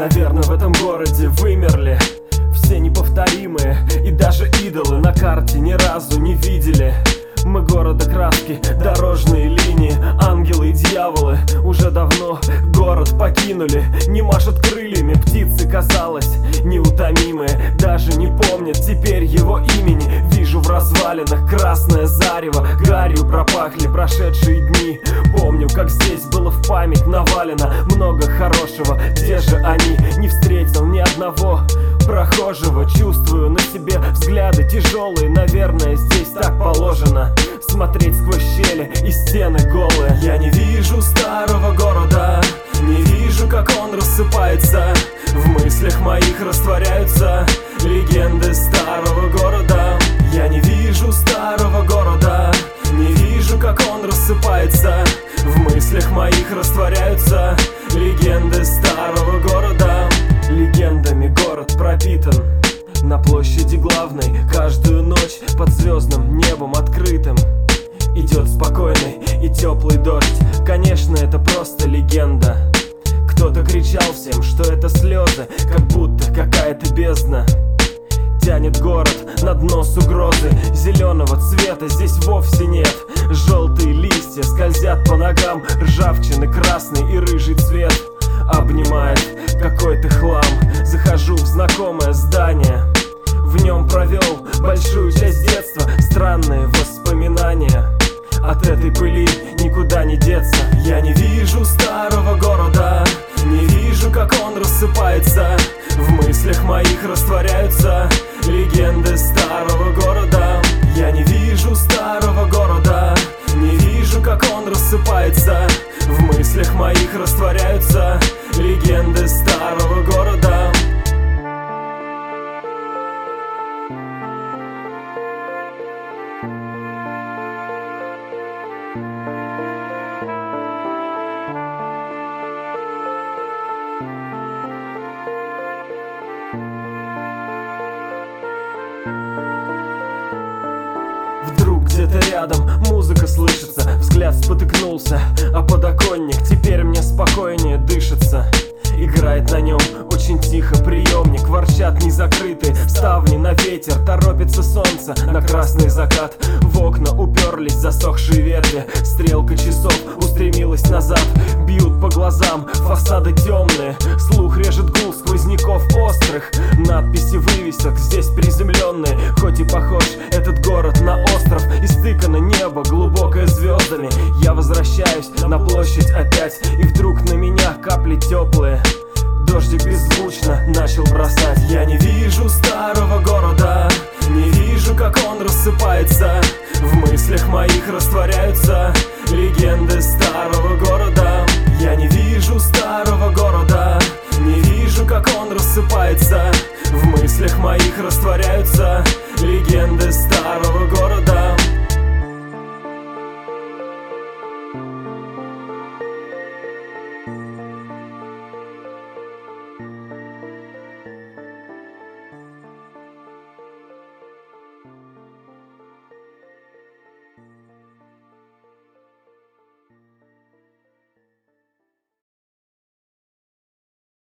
Наверное, в этом городе вымерли все неповторимые И даже идолы на карте ни разу не видели. Мы города краски, дорожные линии Ангелы и дьяволы. Уже давно город покинули Не машут крыльями, птицы, казалось, неутомимые Даже не помнят теперь его в развалинах красное зарево. Гарью пропахли прошедшие дни. Помню, как здесь было в память навалено Много хорошего, где же они? Не встретил ни одного прохожего. Чувствую на себе взгляды тяжелые. Наверное, здесь так положено Смотреть сквозь щели и стены голые. Я не вижу старого города Не вижу, как он рассыпается. В мыслях моих растворяются Легенды моих растворяются Легенды старого города. Легендами город пропитан. На площади главной Каждую ночь под звездным небом открытым Идет спокойный и теплый дождь. Конечно, это просто легенда. Кто-то кричал всем, что это слезы Как будто какая-то бездна Тянет город на дно с угрозы Зеленого цвета. Здесь вовсе нет. Желтые листья скользят по ногам. Ржавчины красный и рыжий цвет Обнимает какой-то хлам. Захожу в знакомое здание. В нем провел большую часть детства. Странные воспоминания. От этой пыли никуда не деться. Я не вижу старого города. Не вижу, как он рассыпается. В мыслях моих растворяются вижу, как он рассыпается. В мыслях моих растворяются Легенды старого города. Вдруг где-то рядом музыка Взгляд спотыкнулся, а подоконник Теперь мне спокойнее дышится. Играет на нем очень тихо приемник Ворчат незакрытые ставни на ветер Торопится солнце. На красный закат В окна уперлись засохшие ветви. Стрелка часов устремилась назад Бьют по глазам фасады темные. Слух режет гул сквозняков острых Надписи вывесок здесь приземленные. Хоть и похож звездами. Я возвращаюсь на площадь опять И вдруг на меня капли теплые. Дождик беззвучно начал бросать. Я не вижу старого города Не вижу, как он рассыпается. В мыслях моих растворяются Легенды старого города. Я не вижу старого города Не вижу, как он рассыпается. В мыслях моих растворяются Легенды старого города